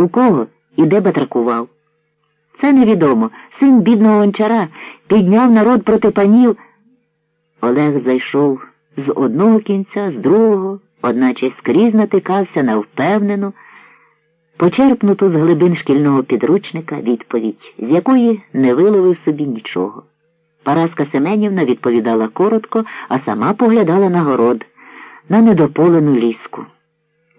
У кого і де батракував? Це невідомо. Син бідного гончара підняв народ проти панів. Олег зайшов з одного кінця, з другого, одначе скрізь натикався на впевнену, почерпнуту з глибин шкільного підручника відповідь, з якої не виловив собі нічого. Параска Семенівна відповідала коротко, а сама поглядала на город, на недополену ліску.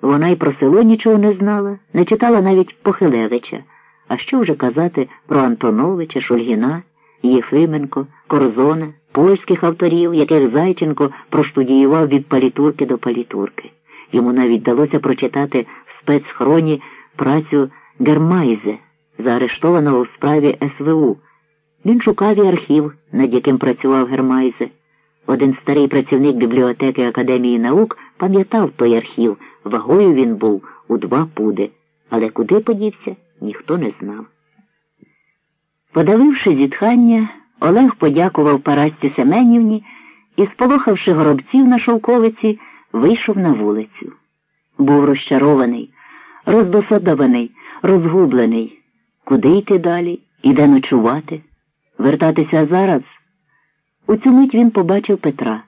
Вона й про село нічого не знала, не читала навіть Похилевича, а що вже казати про Антоновича, Шульгіна, Єфименко, Корзона, польських авторів, яких Зайченко проштудіював від палітурки до палітурки. Йому навіть вдалося прочитати в спецхроні працю Гермайзе, заарештованого у справі СВУ. Він шукав і архів, над яким працював Гермайзе. Один старий працівник бібліотеки Академії наук пам'ятав той архів, вагою він був у два пуди, але куди подівся, ніхто не знав. Подавивши зітхання, Олег подякував Парасці Семенівні і, сполохавши горобців на шовковиці, вийшов на вулицю. Був розчарований, роздосадований, розгублений. Куди йти далі і де ночувати? Вертатися зараз? У цю мить він побачив Петра.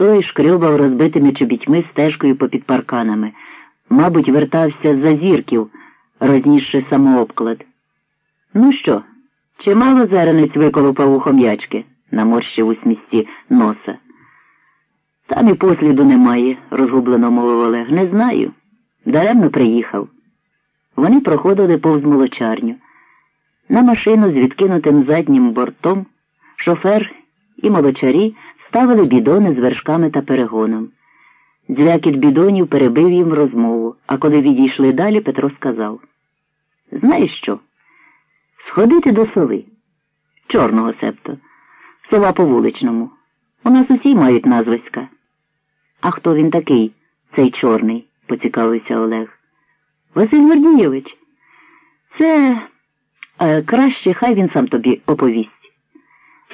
Той шкрьобав розбитими чобітьми стежкою попід парканами. Мабуть, вертався з зазірків, рознісши самообклад. Ну що, чимало зеренець виколупав у хом'ячки, наморщив у смісті носа. Там і посліду немає, розгублено мовив Олег. Не знаю. Даремно приїхав. Вони проходили повз молочарню. На машину з відкинутим заднім бортом шофер і молочарі ставили бідони з вершками та перегоном. Дзвякіт бідонів перебив їм розмову, а коли відійшли далі, Петро сказав Знаєш що? Сходити до соли, чорного септо, села по вуличному. У нас усі мають назвиська. А хто він такий, цей чорний? поцікавився Олег. Василь Гордійович, це е, краще хай він сам тобі оповість.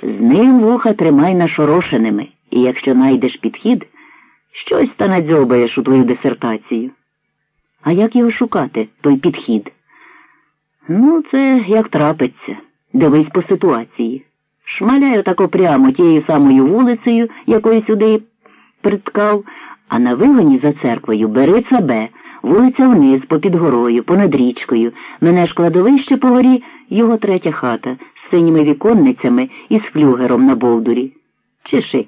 З ним вуха тримай нашорошеними, і якщо найдеш підхід, щось та надзьобаєш у твою дисертацію. А як його шукати, той підхід? Ну, це як трапиться. Дивись по ситуації. Шмаляю тако прямо тією самою вулицею, якою сюди приткав, а на вигоні за церквою бери цабе, вулиця вниз, попід горою, понад річкою, мене ж кладовище по горі, його третя хата синіми віконницями і з флюгером на болдурі. Чеши.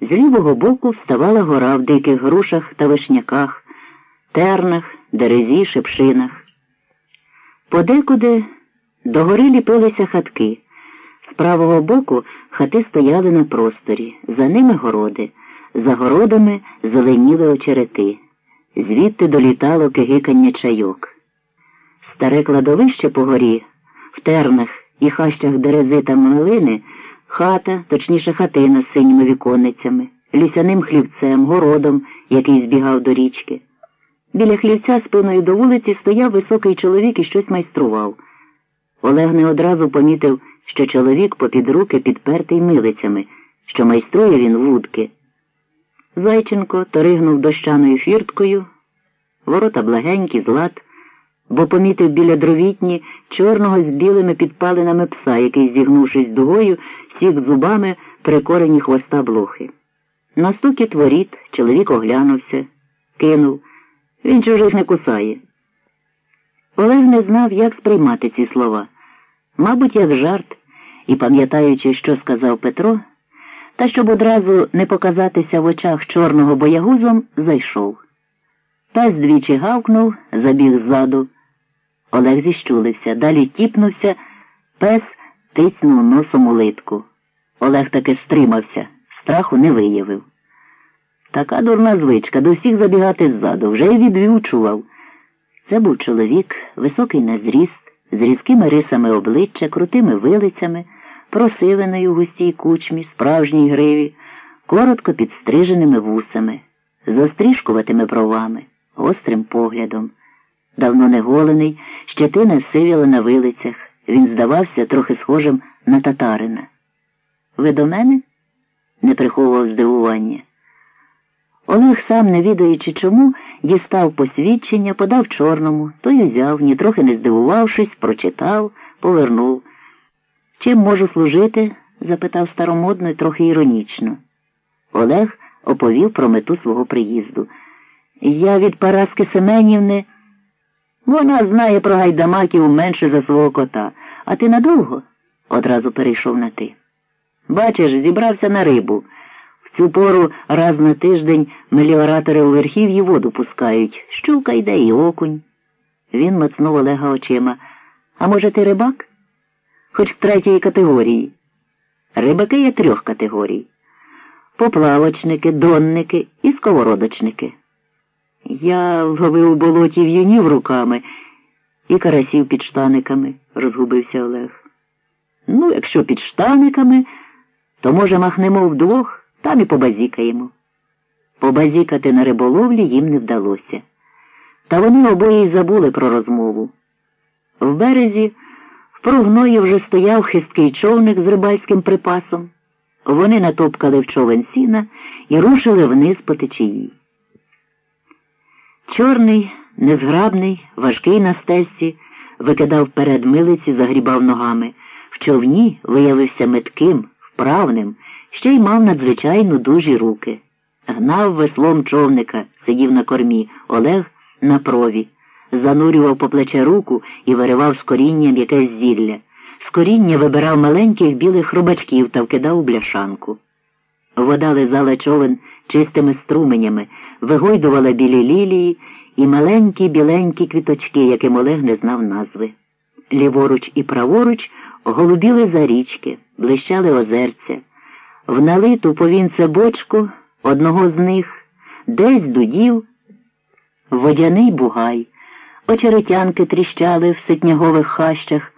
З лівого боку вставала гора в диких грушах та вишняках, тернах, дерезі, шепшинах. Подекуди до гори ліпилися хатки. З правого боку хати стояли на просторі, за ними городи, за городами зеленіли очерети, звідти долітало кигикання чайок. Старе кладовище по горі, в тернах і хащах дерези та малини, хата, точніше хатина з синіми віконницями, лісяним хлівцем, городом, який збігав до річки. Біля хлівця спиною до вулиці стояв високий чоловік і щось майстрував. Олег не одразу помітив, що чоловік попід руки підпертий милицями, що майструє він вудки. Зайченко торигнув дощаною фірткою, ворота благенькі, злат, бо помітив біля дровітні чорного з білими підпалинами пса, який, зігнувшись дугою, сік зубами прикорені хвоста блохи. На стукіт воріт чоловік оглянувся, кинув. Він чужих не кусає. Олег не знав, як сприймати ці слова. Мабуть, як жарт, і, пам'ятаючи, що сказав Петро, та щоб одразу не показатися в очах чорного боягузом, зайшов. Пес двічі гавкнув, забіг ззаду. Олег зіщулився, далі тіпнувся, пес тицнув носом у литку. Олег таки стримався, страху не виявив. Така дурна звичка до всіх забігати ззаду, вже й відвючував. Це був чоловік, високий на зріст, з різкими рисами обличчя, крутими вилицями, просивеною у густій кучмі, справжній гриві, коротко підстриженими вусами, з острішкуватими бровами, гострим поглядом. Давно не голений, щетина сивіла на вилицях, він здавався трохи схожим на татарина. Ви до мене? не приховував здивування. Олег, сам, не відаючи чому, дістав посвідчення, подав чорному, той узяв, нітрохи не здивувавшись, прочитав, повернув. Чим можу служити? запитав старомодно і трохи іронічно. Олег оповів про мету свого приїзду. Я від Параски Семенівни. Вона знає про гайдамаків менше за свого кота. А ти надовго? одразу перейшов на ти. Бачиш, зібрався на рибу. В цю пору раз на тиждень меліоратори у верхів'ї воду пускають. Щука йде і окунь. Він мацнув Олега очима. А може, ти рибак? Хоч третьої категорії. Рибаки є трьох категорій поплавочники, донники і сковородочники. Я ловив у болоті в'юнів руками і карасів під штаниками, розгубився Олег. Ну, якщо під штаниками, то, може, махнемо вдвох, там і побазікаємо. Побазікати на риболовлі їм не вдалося. Та вони обоє й забули про розмову. В березі в прогної вже стояв хисткий човник з рибальським припасом. Вони натопкали в човен сіна і рушили вниз по течії. Чорний, незграбний, важкий на стельці, викидав перед милиці, загрібав ногами. В човні виявився метким, вправним, ще й мав надзвичайно дужі руки. Гнав веслом човника, сидів на кормі, Олег на прові, занурював по плече руку і виривав з корінням якесь зілля З коріння вибирав маленьких білих рубачків та вкидав у бляшанку. Вода лизала човен чистими струменями, вигойдувала білі лілії і маленькі біленькі квіточки, яким Олег не знав назви. Ліворуч і праворуч голубіли за річки, блищали озерця. В налиту повінце бочку одного з них десь дудів водяний бугай, очеретянки тріщали в ситнягових хащах